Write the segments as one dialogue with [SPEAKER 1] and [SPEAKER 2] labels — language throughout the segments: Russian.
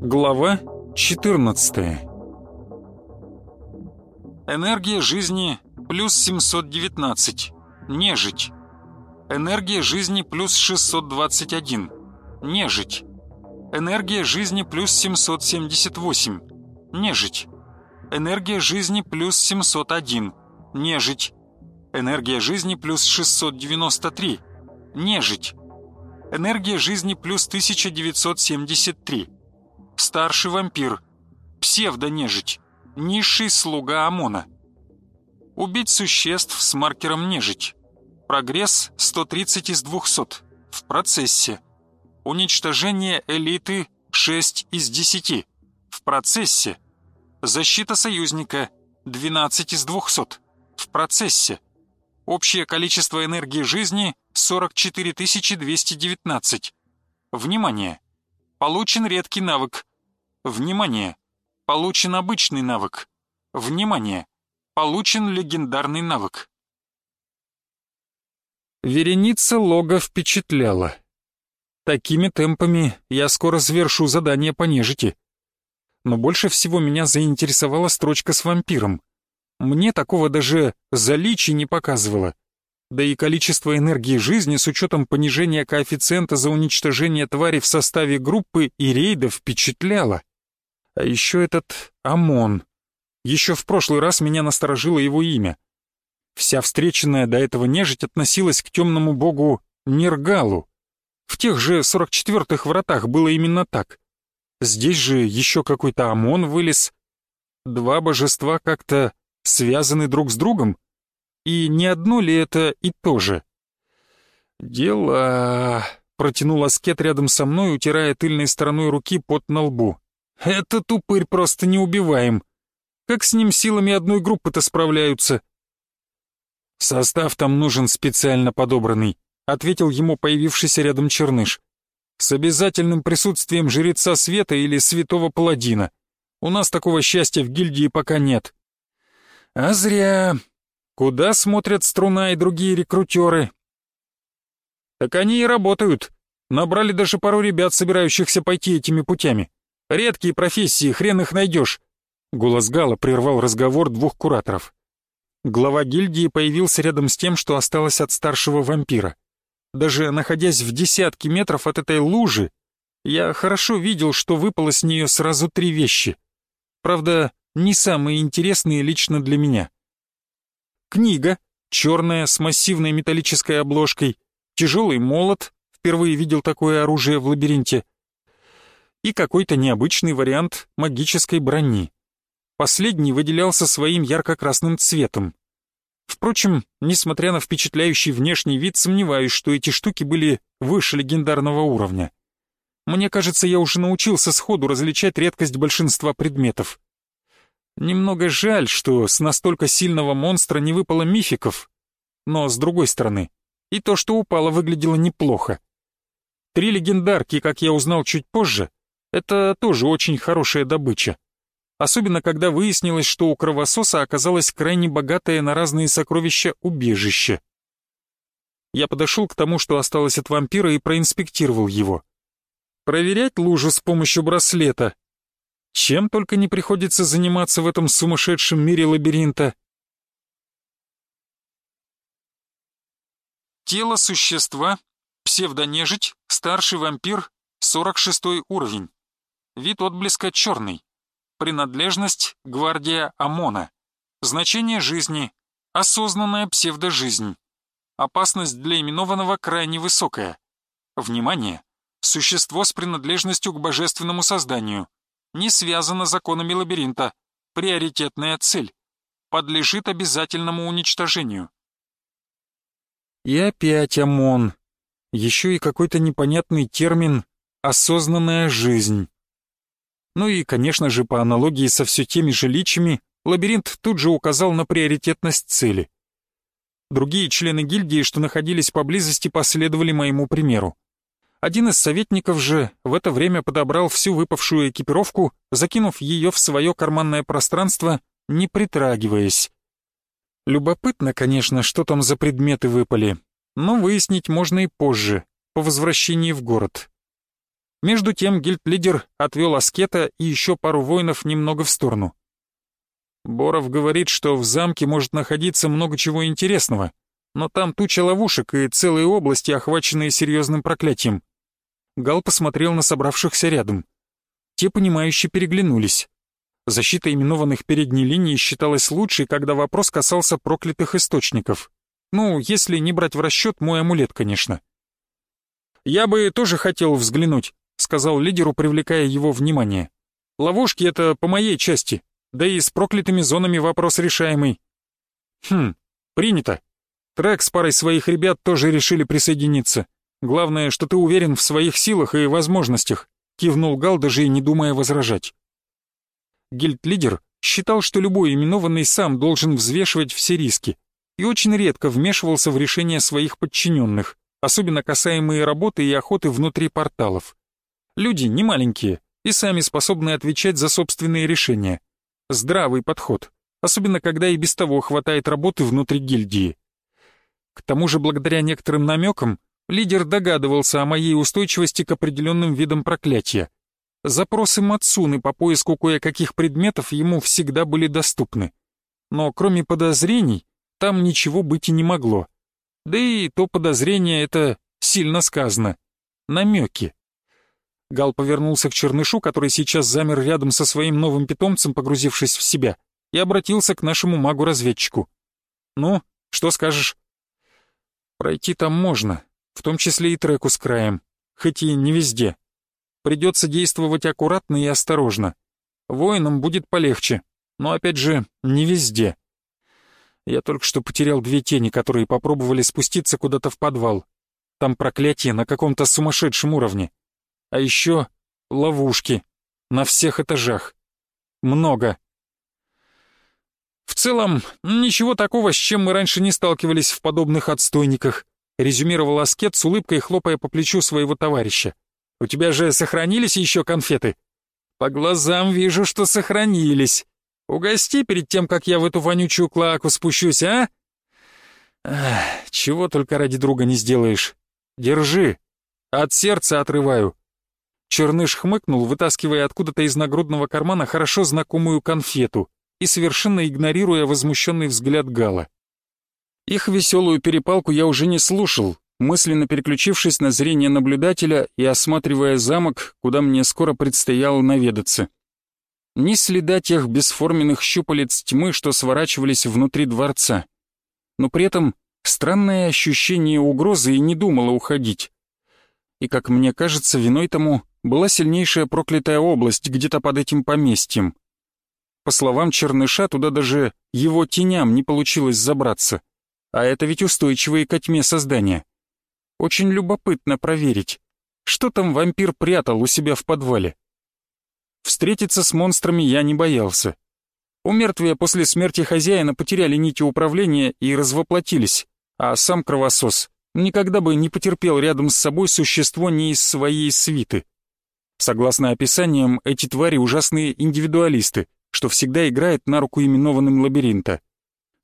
[SPEAKER 1] Глава 14 Энергия жизни плюс 719. Нежить. Энергия жизни плюс 621. Нежить. Энергия жизни плюс 778. Нежить. Энергия жизни плюс 701. Нежить. Энергия жизни плюс 693. Нежить. Энергия жизни плюс 1973. Старший вампир. Псевдонежить. Низший слуга ОМОНа. Убить существ с маркером нежить. Прогресс 130 из 200. В процессе. Уничтожение элиты 6 из 10. В процессе. Защита союзника 12 из 200. В процессе. Общее количество энергии жизни 44 219. Внимание! Получен редкий навык. Внимание! Получен обычный навык. Внимание! Получен легендарный навык. Вереница лога впечатляла. Такими темпами я скоро завершу задание по нежити. Но больше всего меня заинтересовала строчка с вампиром. Мне такого даже за личи не показывало да и количество энергии жизни с учетом понижения коэффициента за уничтожение твари в составе группы и рейда впечатляло. А еще этот ОМОН. Еще в прошлый раз меня насторожило его имя. Вся встреченная до этого нежить относилась к темному богу Нергалу. В тех же 44-х вратах было именно так. Здесь же еще какой-то ОМОН вылез. Два божества как-то связаны друг с другом? И не одно ли это и то же? «Дела...» — протянул аскет рядом со мной, утирая тыльной стороной руки пот на лбу. «Это тупырь просто не убиваем. Как с ним силами одной группы-то справляются?» «Состав там нужен специально подобранный», — ответил ему появившийся рядом черныш. «С обязательным присутствием жреца света или святого паладина. У нас такого счастья в гильдии пока нет». «А зря», Куда смотрят струна и другие рекрутеры? Так они и работают. Набрали даже пару ребят, собирающихся пойти этими путями. Редкие профессии, хрен их найдешь. Голос Гала прервал разговор двух кураторов. Глава гильдии появился рядом с тем, что осталось от старшего вампира. Даже находясь в десятке метров от этой лужи, я хорошо видел, что выпало с нее сразу три вещи. Правда, не самые интересные лично для меня — Книга, черная, с массивной металлической обложкой, тяжелый молот, впервые видел такое оружие в лабиринте, и какой-то необычный вариант магической брони. Последний выделялся своим ярко-красным цветом. Впрочем, несмотря на впечатляющий внешний вид, сомневаюсь, что эти штуки были выше легендарного уровня. Мне кажется, я уже научился сходу различать редкость большинства предметов. Немного жаль, что с настолько сильного монстра не выпало мификов. Но, с другой стороны, и то, что упало, выглядело неплохо. Три легендарки, как я узнал чуть позже, это тоже очень хорошая добыча. Особенно, когда выяснилось, что у кровососа оказалось крайне богатое на разные сокровища убежище. Я подошел к тому, что осталось от вампира, и проинспектировал его. Проверять лужу с помощью браслета чем только не приходится заниматься в этом сумасшедшем мире лабиринта. Тело существа, псевдонежить, старший вампир, 46 уровень. Вид отблеска черный. Принадлежность — гвардия ОМОНа. Значение жизни — осознанная псевдожизнь. Опасность для именованного крайне высокая. Внимание! Существо с принадлежностью к божественному созданию — не связано законами лабиринта. Приоритетная цель. Подлежит обязательному уничтожению. И опять ОМОН. Еще и какой-то непонятный термин «осознанная жизнь». Ну и, конечно же, по аналогии со все теми же личами, лабиринт тут же указал на приоритетность цели. Другие члены гильдии, что находились поблизости, последовали моему примеру. Один из советников же в это время подобрал всю выпавшую экипировку, закинув ее в свое карманное пространство, не притрагиваясь. Любопытно, конечно, что там за предметы выпали, но выяснить можно и позже, по возвращении в город. Между тем гильд-лидер отвел аскета и еще пару воинов немного в сторону. Боров говорит, что в замке может находиться много чего интересного, но там туча ловушек и целые области, охваченные серьезным проклятием. Гал посмотрел на собравшихся рядом. Те, понимающе переглянулись. Защита именованных передней линии считалась лучшей, когда вопрос касался проклятых источников. Ну, если не брать в расчет мой амулет, конечно. «Я бы тоже хотел взглянуть», — сказал лидеру, привлекая его внимание. «Ловушки — это по моей части, да и с проклятыми зонами вопрос решаемый». «Хм, принято. Трек с парой своих ребят тоже решили присоединиться. Главное, что ты уверен в своих силах и возможностях», — кивнул Гал, даже и не думая возражать. Гильд-лидер считал, что любой именованный сам должен взвешивать все риски и очень редко вмешивался в решения своих подчиненных, особенно касаемые работы и охоты внутри порталов. Люди не маленькие и сами способны отвечать за собственные решения. Здравый подход, особенно когда и без того хватает работы внутри гильдии. К тому же, благодаря некоторым намекам, Лидер догадывался о моей устойчивости к определенным видам проклятия. Запросы Мацуны по поиску кое-каких предметов ему всегда были доступны. Но кроме подозрений, там ничего быть и не могло. Да и то подозрение это сильно сказано. Намеки. Гал повернулся к Чернышу, который сейчас замер рядом со своим новым питомцем, погрузившись в себя, и обратился к нашему магу-разведчику. «Ну, что скажешь?» «Пройти там можно, в том числе и треку с краем, хоть и не везде. Придется действовать аккуратно и осторожно. Воинам будет полегче, но опять же, не везде. Я только что потерял две тени, которые попробовали спуститься куда-то в подвал. Там проклятие на каком-то сумасшедшем уровне. А еще ловушки на всех этажах. Много. В целом, ничего такого, с чем мы раньше не сталкивались в подобных отстойниках резюмировал Аскет с улыбкой, хлопая по плечу своего товарища. «У тебя же сохранились еще конфеты?» «По глазам вижу, что сохранились. Угости перед тем, как я в эту вонючую клаку спущусь, а?» Ах, «Чего только ради друга не сделаешь. Держи. От сердца отрываю». Черныш хмыкнул, вытаскивая откуда-то из нагрудного кармана хорошо знакомую конфету и совершенно игнорируя возмущенный взгляд Гала. Их веселую перепалку я уже не слушал, мысленно переключившись на зрение наблюдателя и осматривая замок, куда мне скоро предстояло наведаться. Ни следа тех бесформенных щупалец тьмы, что сворачивались внутри дворца. Но при этом странное ощущение угрозы и не думало уходить. И, как мне кажется, виной тому была сильнейшая проклятая область где-то под этим поместьем. По словам Черныша, туда даже его теням не получилось забраться. А это ведь устойчивые ко тьме создания. Очень любопытно проверить, что там вампир прятал у себя в подвале. Встретиться с монстрами я не боялся. У мертвия после смерти хозяина потеряли нити управления и развоплотились, а сам кровосос никогда бы не потерпел рядом с собой существо не из своей свиты. Согласно описаниям, эти твари ужасные индивидуалисты, что всегда играет на руку именованным лабиринта.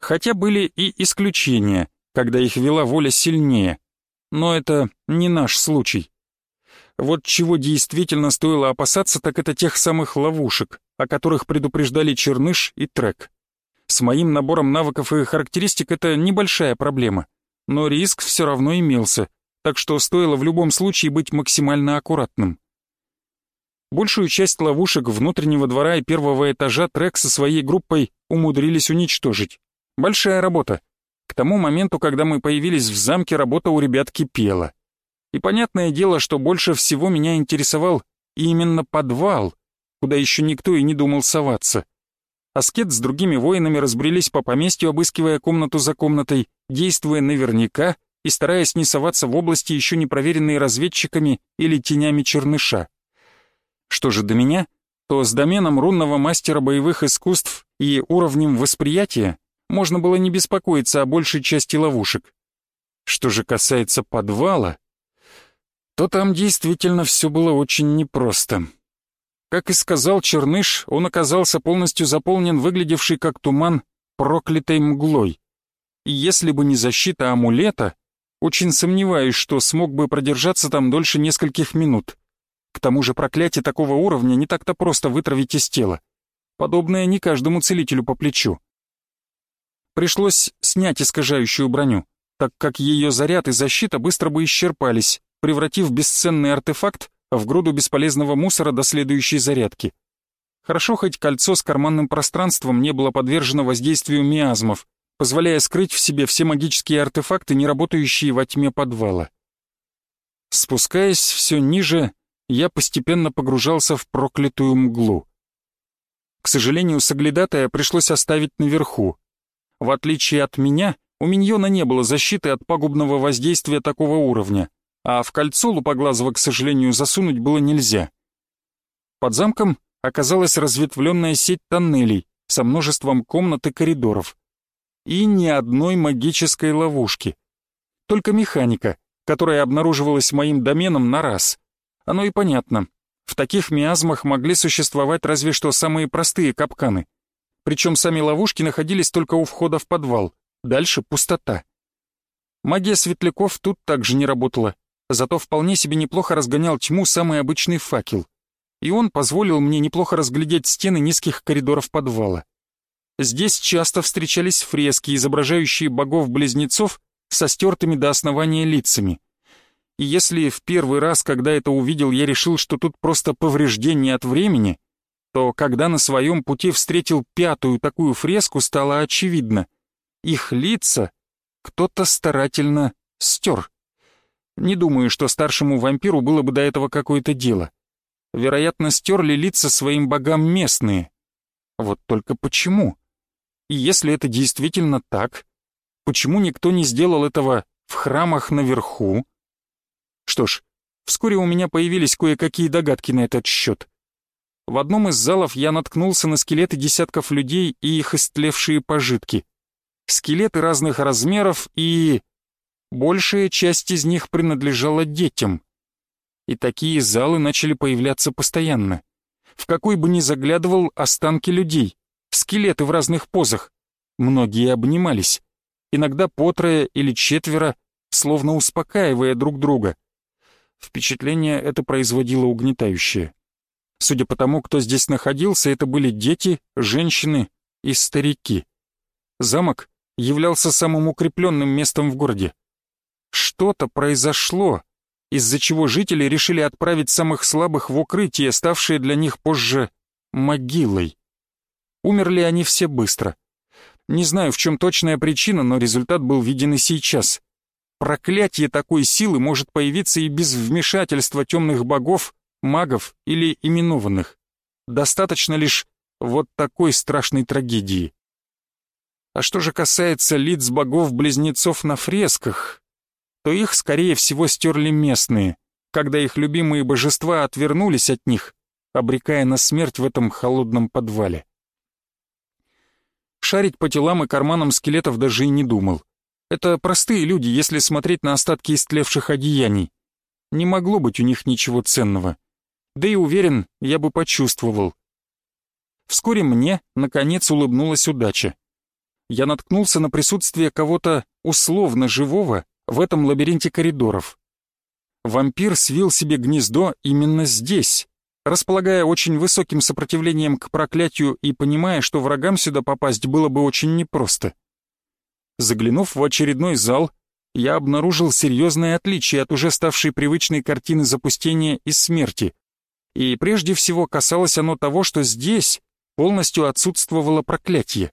[SPEAKER 1] Хотя были и исключения, когда их вела воля сильнее. Но это не наш случай. Вот чего действительно стоило опасаться, так это тех самых ловушек, о которых предупреждали Черныш и Трек. С моим набором навыков и характеристик это небольшая проблема, но риск все равно имелся, так что стоило в любом случае быть максимально аккуратным. Большую часть ловушек внутреннего двора и первого этажа Трек со своей группой умудрились уничтожить. Большая работа. К тому моменту, когда мы появились в замке, работа у ребят кипела. И понятное дело, что больше всего меня интересовал именно подвал, куда еще никто и не думал соваться. Аскет с другими воинами разбрелись по поместью, обыскивая комнату за комнатой, действуя наверняка и стараясь не соваться в области, еще не проверенные разведчиками или тенями черныша. Что же до меня, то с доменом рунного мастера боевых искусств и уровнем восприятия можно было не беспокоиться о большей части ловушек. Что же касается подвала, то там действительно все было очень непросто. Как и сказал Черныш, он оказался полностью заполнен выглядевший как туман проклятой мглой. И если бы не защита амулета, очень сомневаюсь, что смог бы продержаться там дольше нескольких минут. К тому же проклятие такого уровня не так-то просто вытравить из тела. Подобное не каждому целителю по плечу. Пришлось снять искажающую броню, так как ее заряд и защита быстро бы исчерпались, превратив бесценный артефакт в груду бесполезного мусора до следующей зарядки. Хорошо, хоть кольцо с карманным пространством не было подвержено воздействию миазмов, позволяя скрыть в себе все магические артефакты, не работающие во тьме подвала. Спускаясь все ниже, я постепенно погружался в проклятую мглу. К сожалению, соглядатая пришлось оставить наверху. В отличие от меня, у миньона не было защиты от пагубного воздействия такого уровня, а в кольцо лупоглазого, к сожалению, засунуть было нельзя. Под замком оказалась разветвленная сеть тоннелей со множеством комнат и коридоров. И ни одной магической ловушки. Только механика, которая обнаруживалась моим доменом на раз. Оно и понятно. В таких миазмах могли существовать разве что самые простые капканы. Причем сами ловушки находились только у входа в подвал. Дальше пустота. Магия светляков тут также не работала, зато вполне себе неплохо разгонял тьму самый обычный факел — и он позволил мне неплохо разглядеть стены низких коридоров подвала. Здесь часто встречались фрески, изображающие богов-близнецов со стертыми до основания лицами. И если в первый раз, когда это увидел, я решил, что тут просто повреждение от времени, то когда на своем пути встретил пятую такую фреску, стало очевидно. Их лица кто-то старательно стер. Не думаю, что старшему вампиру было бы до этого какое-то дело вероятно, стерли лица своим богам местные. Вот только почему? И если это действительно так, почему никто не сделал этого в храмах наверху? Что ж, вскоре у меня появились кое-какие догадки на этот счет. В одном из залов я наткнулся на скелеты десятков людей и их истлевшие пожитки. Скелеты разных размеров и... Большая часть из них принадлежала детям и такие залы начали появляться постоянно. В какой бы ни заглядывал останки людей, скелеты в разных позах. Многие обнимались, иногда по трое или четверо, словно успокаивая друг друга. Впечатление это производило угнетающее. Судя по тому, кто здесь находился, это были дети, женщины и старики. Замок являлся самым укрепленным местом в городе. Что-то произошло, из-за чего жители решили отправить самых слабых в укрытие, ставшее для них позже могилой. Умерли они все быстро. Не знаю, в чем точная причина, но результат был виден и сейчас. Проклятие такой силы может появиться и без вмешательства темных богов, магов или именованных. Достаточно лишь вот такой страшной трагедии. А что же касается лиц богов-близнецов на фресках, то их, скорее всего, стерли местные, когда их любимые божества отвернулись от них, обрекая на смерть в этом холодном подвале. Шарить по телам и карманам скелетов даже и не думал. Это простые люди, если смотреть на остатки истлевших одеяний. Не могло быть у них ничего ценного. Да и уверен, я бы почувствовал. Вскоре мне, наконец, улыбнулась удача. Я наткнулся на присутствие кого-то условно живого в этом лабиринте коридоров. Вампир свил себе гнездо именно здесь, располагая очень высоким сопротивлением к проклятию и понимая, что врагам сюда попасть было бы очень непросто. Заглянув в очередной зал, я обнаружил серьезное отличие от уже ставшей привычной картины запустения и смерти. И прежде всего касалось оно того, что здесь полностью отсутствовало проклятие.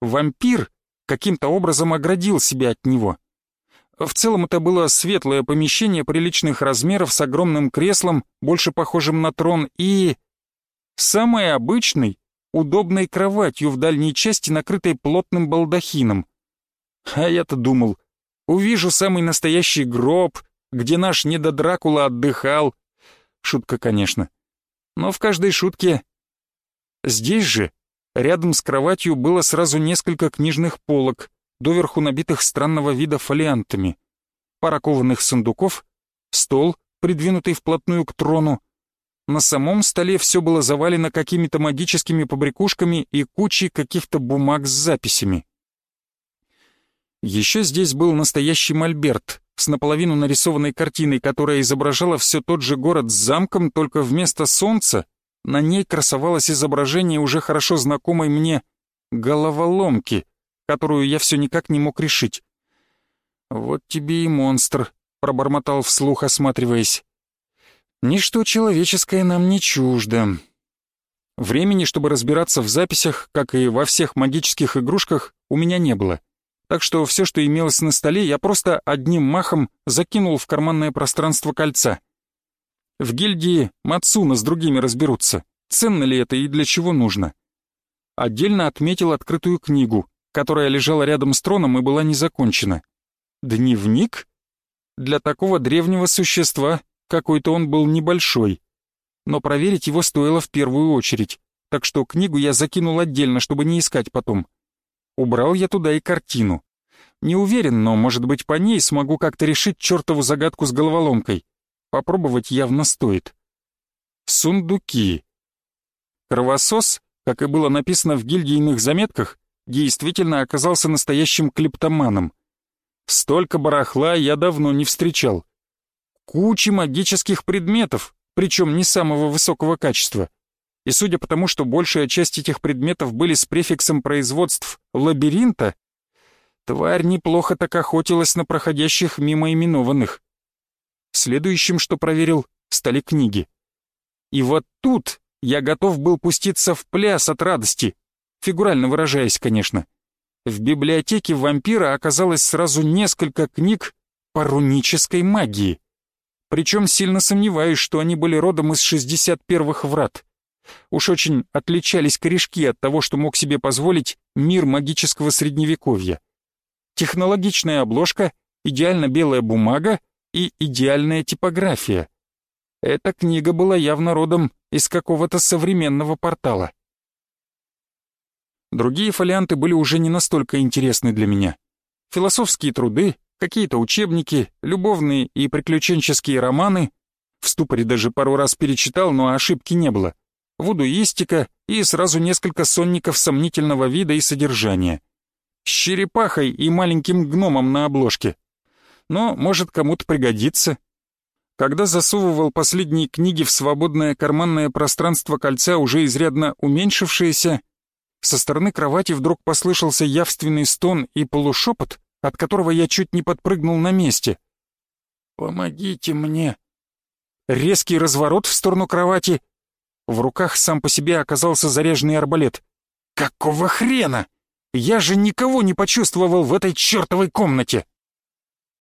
[SPEAKER 1] Вампир каким-то образом оградил себя от него — в целом это было светлое помещение приличных размеров с огромным креслом, больше похожим на трон, и... самой обычной, удобной кроватью в дальней части, накрытой плотным балдахином. А я-то думал, увижу самый настоящий гроб, где наш недодракула отдыхал. Шутка, конечно. Но в каждой шутке Здесь же, рядом с кроватью, было сразу несколько книжных полок, доверху набитых странного вида фолиантами, пара кованых сундуков, стол, придвинутый вплотную к трону. На самом столе все было завалено какими-то магическими побрякушками и кучей каких-то бумаг с записями. Еще здесь был настоящий мольберт с наполовину нарисованной картиной, которая изображала все тот же город с замком, только вместо солнца на ней красовалось изображение уже хорошо знакомой мне головоломки, которую я все никак не мог решить. «Вот тебе и монстр», — пробормотал вслух, осматриваясь. «Ничто человеческое нам не чуждо». Времени, чтобы разбираться в записях, как и во всех магических игрушках, у меня не было так что все, что имелось на столе, я просто одним махом закинул в карманное пространство кольца. В гильдии Мацуна с другими разберутся, ценно ли это и для чего нужно. Отдельно отметил открытую книгу, которая лежала рядом с троном и была не закончена. Дневник? Для такого древнего существа какой-то он был небольшой. Но проверить его стоило в первую очередь, так что книгу я закинул отдельно, чтобы не искать потом. Убрал я туда и картину. Не уверен, но, может быть, по ней смогу как-то решить чертову загадку с головоломкой. Попробовать явно стоит. Сундуки. Кровосос, как и было написано в гильдийных заметках, действительно оказался настоящим клептоманом. Столько барахла я давно не встречал. Куча магических предметов, причем не самого высокого качества и судя по тому, что большая часть этих предметов были с префиксом производств лабиринта, тварь неплохо так охотилась на проходящих мимо именованных. Следующим, что проверил, стали книги. И вот тут я готов был пуститься в пляс от радости, фигурально выражаясь, конечно. В библиотеке вампира оказалось сразу несколько книг по рунической магии. Причем сильно сомневаюсь, что они были родом из 61-х врат. Уж очень отличались корешки от того, что мог себе позволить мир магического средневековья. Технологичная обложка, идеально белая бумага и идеальная типография. Эта книга была явно родом из какого-то современного портала. Другие фолианты были уже не настолько интересны для меня. Философские труды, какие-то учебники, любовные и приключенческие романы. В ступоре даже пару раз перечитал, но ошибки не было вудуистика и сразу несколько сонников сомнительного вида и содержания. С черепахой и маленьким гномом на обложке. Но, может, кому-то пригодится. Когда засовывал последние книги в свободное карманное пространство кольца, уже изрядно уменьшившееся, со стороны кровати вдруг послышался явственный стон и полушепот, от которого я чуть не подпрыгнул на месте. «Помогите мне!» Резкий разворот в сторону кровати, в руках сам по себе оказался заряженный арбалет. «Какого хрена? Я же никого не почувствовал в этой чертовой комнате!»